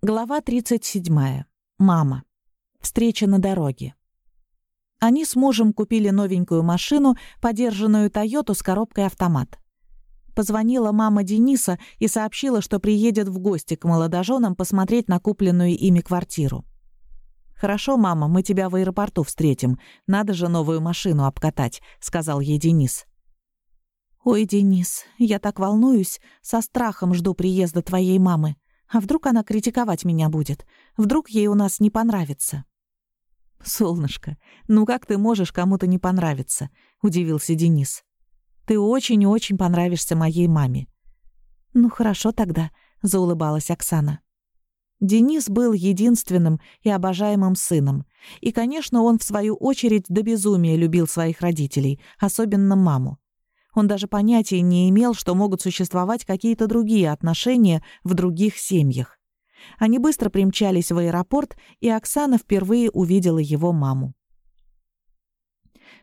Глава 37. Мама. Встреча на дороге. Они с мужем купили новенькую машину, подержанную «Тойоту» с коробкой автомат. Позвонила мама Дениса и сообщила, что приедет в гости к молодоженам посмотреть на купленную ими квартиру. «Хорошо, мама, мы тебя в аэропорту встретим. Надо же новую машину обкатать», — сказал ей Денис. «Ой, Денис, я так волнуюсь, со страхом жду приезда твоей мамы», а вдруг она критиковать меня будет? Вдруг ей у нас не понравится?» «Солнышко, ну как ты можешь кому-то не понравиться?» — удивился Денис. «Ты очень и очень понравишься моей маме». «Ну хорошо тогда», — заулыбалась Оксана. Денис был единственным и обожаемым сыном. И, конечно, он, в свою очередь, до безумия любил своих родителей, особенно маму. Он даже понятия не имел, что могут существовать какие-то другие отношения в других семьях. Они быстро примчались в аэропорт, и Оксана впервые увидела его маму.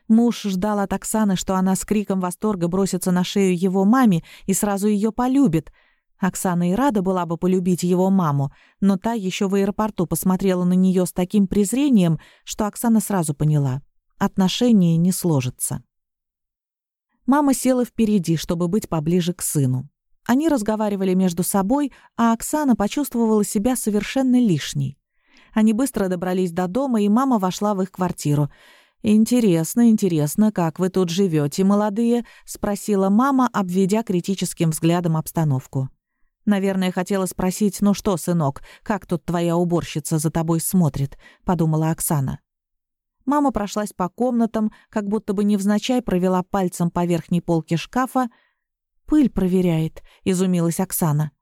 Муж ждал от Оксаны, что она с криком восторга бросится на шею его маме и сразу ее полюбит. Оксана и рада была бы полюбить его маму, но та еще в аэропорту посмотрела на нее с таким презрением, что Оксана сразу поняла — отношения не сложатся. Мама села впереди, чтобы быть поближе к сыну. Они разговаривали между собой, а Оксана почувствовала себя совершенно лишней. Они быстро добрались до дома, и мама вошла в их квартиру. «Интересно, интересно, как вы тут живете, молодые?» — спросила мама, обведя критическим взглядом обстановку. «Наверное, хотела спросить, ну что, сынок, как тут твоя уборщица за тобой смотрит?» — подумала Оксана. Мама прошлась по комнатам, как будто бы невзначай провела пальцем по верхней полке шкафа. «Пыль проверяет», — изумилась Оксана.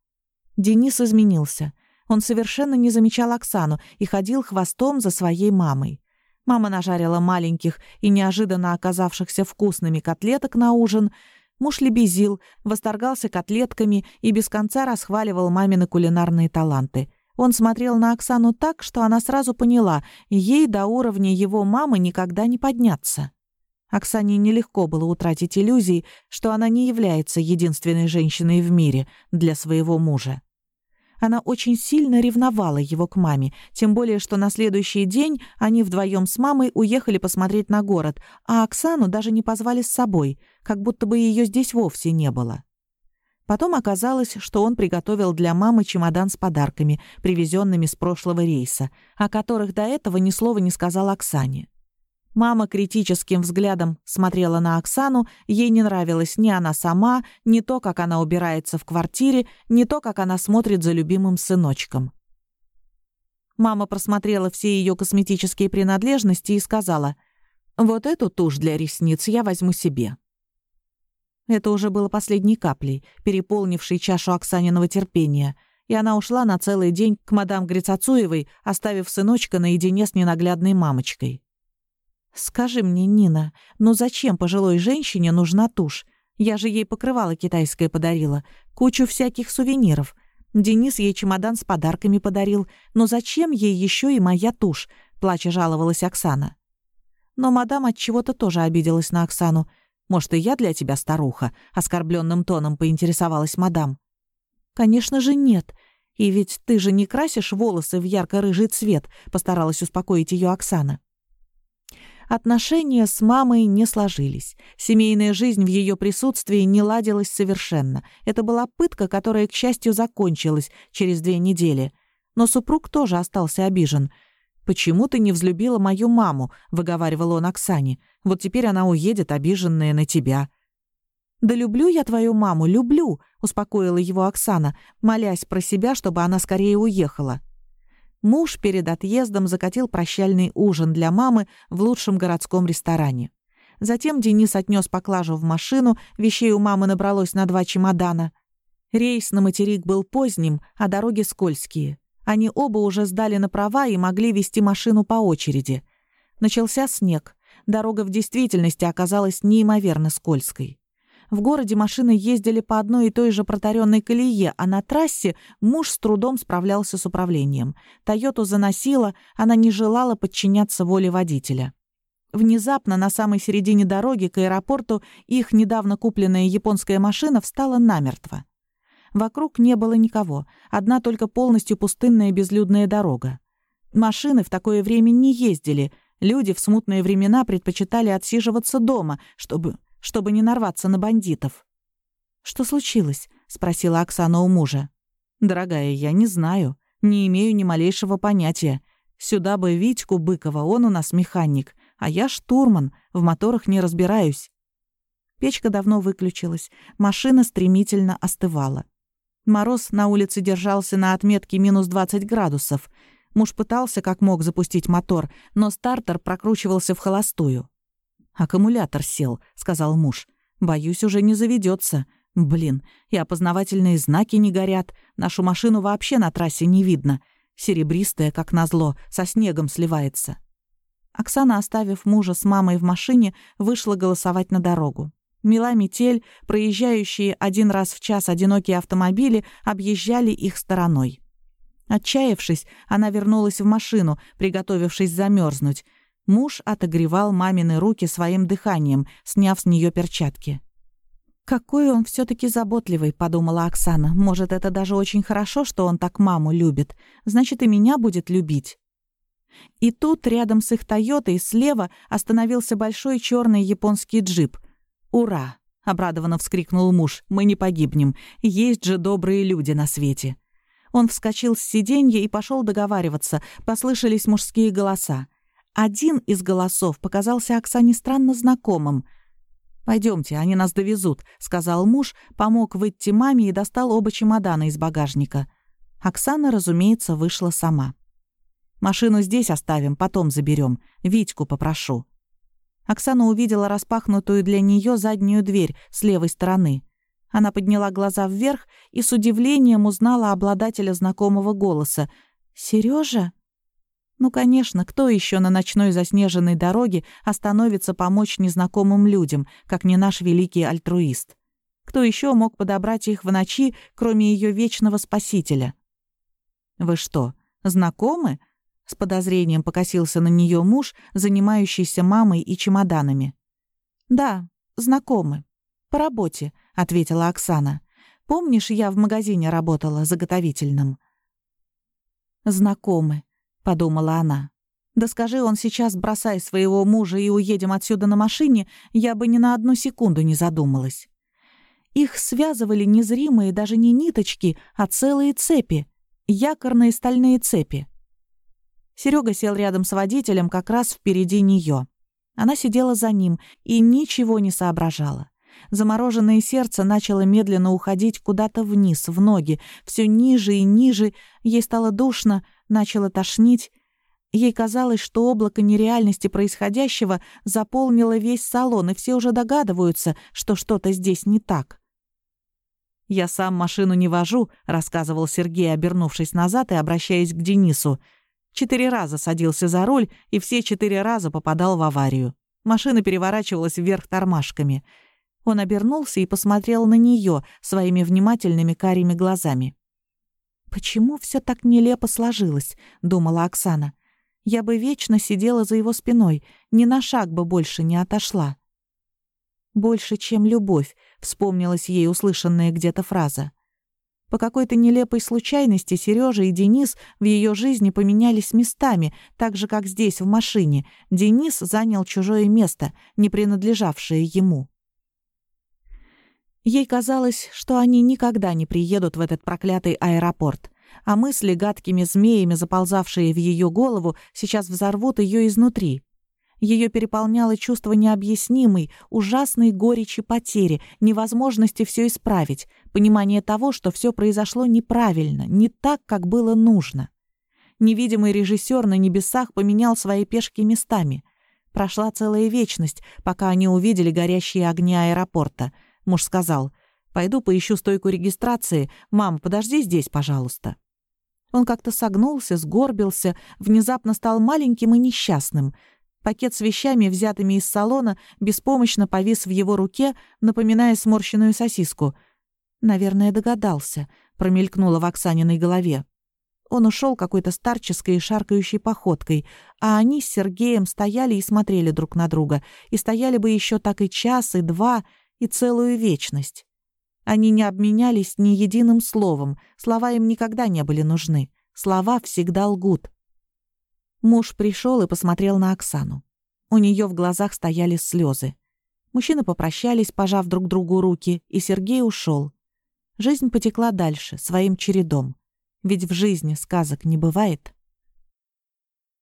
Денис изменился. Он совершенно не замечал Оксану и ходил хвостом за своей мамой. Мама нажарила маленьких и неожиданно оказавшихся вкусными котлеток на ужин. Муж лебезил, восторгался котлетками и без конца расхваливал мамины кулинарные таланты. Он смотрел на Оксану так, что она сразу поняла, ей до уровня его мамы никогда не подняться. Оксане нелегко было утратить иллюзии, что она не является единственной женщиной в мире для своего мужа. Она очень сильно ревновала его к маме, тем более, что на следующий день они вдвоем с мамой уехали посмотреть на город, а Оксану даже не позвали с собой, как будто бы ее здесь вовсе не было. Потом оказалось, что он приготовил для мамы чемодан с подарками, привезенными с прошлого рейса, о которых до этого ни слова не сказал Оксане. Мама критическим взглядом смотрела на Оксану, ей не нравилась ни она сама, ни то, как она убирается в квартире, ни то, как она смотрит за любимым сыночком. Мама просмотрела все ее косметические принадлежности и сказала, «Вот эту тушь для ресниц я возьму себе». Это уже было последней каплей, переполнившей чашу Оксаниного терпения, и она ушла на целый день к мадам Грицацуевой, оставив сыночка наедине с ненаглядной мамочкой. «Скажи мне, Нина, ну зачем пожилой женщине нужна тушь? Я же ей покрывало китайское подарила, кучу всяких сувениров. Денис ей чемодан с подарками подарил. Но зачем ей еще и моя тушь?» — плача жаловалась Оксана. Но мадам от чего то тоже обиделась на Оксану — может, и я для тебя старуха?» — оскорбленным тоном поинтересовалась мадам. «Конечно же нет. И ведь ты же не красишь волосы в ярко-рыжий цвет», — постаралась успокоить ее Оксана. Отношения с мамой не сложились. Семейная жизнь в ее присутствии не ладилась совершенно. Это была пытка, которая, к счастью, закончилась через две недели. Но супруг тоже остался обижен — «Почему ты не взлюбила мою маму?» — выговаривал он Оксане. «Вот теперь она уедет, обиженная на тебя». «Да люблю я твою маму, люблю», — успокоила его Оксана, молясь про себя, чтобы она скорее уехала. Муж перед отъездом закатил прощальный ужин для мамы в лучшем городском ресторане. Затем Денис отнес поклажу в машину, вещей у мамы набралось на два чемодана. Рейс на материк был поздним, а дороги скользкие. Они оба уже сдали на права и могли вести машину по очереди. Начался снег. Дорога в действительности оказалась неимоверно скользкой. В городе машины ездили по одной и той же протаренной колее, а на трассе муж с трудом справлялся с управлением. «Тойоту» заносила, она не желала подчиняться воле водителя. Внезапно на самой середине дороги к аэропорту их недавно купленная японская машина встала намертво. Вокруг не было никого, одна только полностью пустынная безлюдная дорога. Машины в такое время не ездили, люди в смутные времена предпочитали отсиживаться дома, чтобы, чтобы не нарваться на бандитов. «Что случилось?» — спросила Оксана у мужа. «Дорогая, я не знаю, не имею ни малейшего понятия. Сюда бы Витьку Быкова, он у нас механик, а я штурман, в моторах не разбираюсь». Печка давно выключилась, машина стремительно остывала. Мороз на улице держался на отметке минус 20 градусов. Муж пытался как мог запустить мотор, но стартер прокручивался в холостую. «Аккумулятор сел», — сказал муж. «Боюсь, уже не заведется. Блин, и опознавательные знаки не горят. Нашу машину вообще на трассе не видно. Серебристая, как назло, со снегом сливается». Оксана, оставив мужа с мамой в машине, вышла голосовать на дорогу. Мела метель, проезжающие один раз в час одинокие автомобили объезжали их стороной. Отчаявшись, она вернулась в машину, приготовившись замерзнуть. Муж отогревал мамины руки своим дыханием, сняв с нее перчатки. «Какой он все таки заботливый», — подумала Оксана. «Может, это даже очень хорошо, что он так маму любит. Значит, и меня будет любить». И тут, рядом с их «Тойотой», слева остановился большой черный японский джип. «Ура!» — обрадованно вскрикнул муж. «Мы не погибнем. Есть же добрые люди на свете». Он вскочил с сиденья и пошел договариваться. Послышались мужские голоса. Один из голосов показался Оксане странно знакомым. Пойдемте, они нас довезут», — сказал муж, помог выйти маме и достал оба чемодана из багажника. Оксана, разумеется, вышла сама. «Машину здесь оставим, потом заберем. Витьку попрошу». Оксана увидела распахнутую для нее заднюю дверь с левой стороны. Она подняла глаза вверх и с удивлением узнала обладателя знакомого голоса. «Серёжа?» Ну, конечно, кто еще на ночной заснеженной дороге остановится помочь незнакомым людям, как не наш великий альтруист? Кто еще мог подобрать их в ночи, кроме ее вечного спасителя? «Вы что, знакомы?» С подозрением покосился на нее муж, занимающийся мамой и чемоданами. «Да, знакомы. По работе», — ответила Оксана. «Помнишь, я в магазине работала заготовительным?» «Знакомы», — подумала она. «Да скажи он сейчас, бросай своего мужа и уедем отсюда на машине, я бы ни на одну секунду не задумалась». Их связывали незримые даже не ниточки, а целые цепи, якорные стальные цепи. Серега сел рядом с водителем как раз впереди нее. Она сидела за ним и ничего не соображала. Замороженное сердце начало медленно уходить куда-то вниз, в ноги, все ниже и ниже. Ей стало душно, начало тошнить. Ей казалось, что облако нереальности происходящего заполнило весь салон, и все уже догадываются, что что-то здесь не так. «Я сам машину не вожу», — рассказывал Сергей, обернувшись назад и обращаясь к Денису. Четыре раза садился за руль и все четыре раза попадал в аварию. Машина переворачивалась вверх тормашками. Он обернулся и посмотрел на нее своими внимательными карими глазами. «Почему все так нелепо сложилось?» — думала Оксана. «Я бы вечно сидела за его спиной, ни на шаг бы больше не отошла». «Больше, чем любовь», — вспомнилась ей услышанная где-то фраза. По какой-то нелепой случайности Сережа и Денис в ее жизни поменялись местами, так же, как здесь, в машине. Денис занял чужое место, не принадлежавшее ему. Ей казалось, что они никогда не приедут в этот проклятый аэропорт, а мысли, гадкими змеями заползавшие в ее голову, сейчас взорвут ее изнутри. Ее переполняло чувство необъяснимой, ужасной горечи потери, невозможности все исправить, понимание того, что все произошло неправильно, не так, как было нужно. Невидимый режиссер на небесах поменял свои пешки местами. Прошла целая вечность, пока они увидели горящие огни аэропорта. Муж сказал, «Пойду поищу стойку регистрации. Мам, подожди здесь, пожалуйста». Он как-то согнулся, сгорбился, внезапно стал маленьким и несчастным — Пакет с вещами, взятыми из салона, беспомощно повис в его руке, напоминая сморщенную сосиску. «Наверное, догадался», — промелькнуло в Оксаниной голове. Он ушел какой-то старческой и шаркающей походкой, а они с Сергеем стояли и смотрели друг на друга, и стояли бы еще так и час, и два, и целую вечность. Они не обменялись ни единым словом, слова им никогда не были нужны. Слова всегда лгут. Муж пришел и посмотрел на Оксану. У нее в глазах стояли слезы. Мужчины попрощались, пожав друг другу руки, и Сергей ушел. Жизнь потекла дальше, своим чередом. Ведь в жизни сказок не бывает.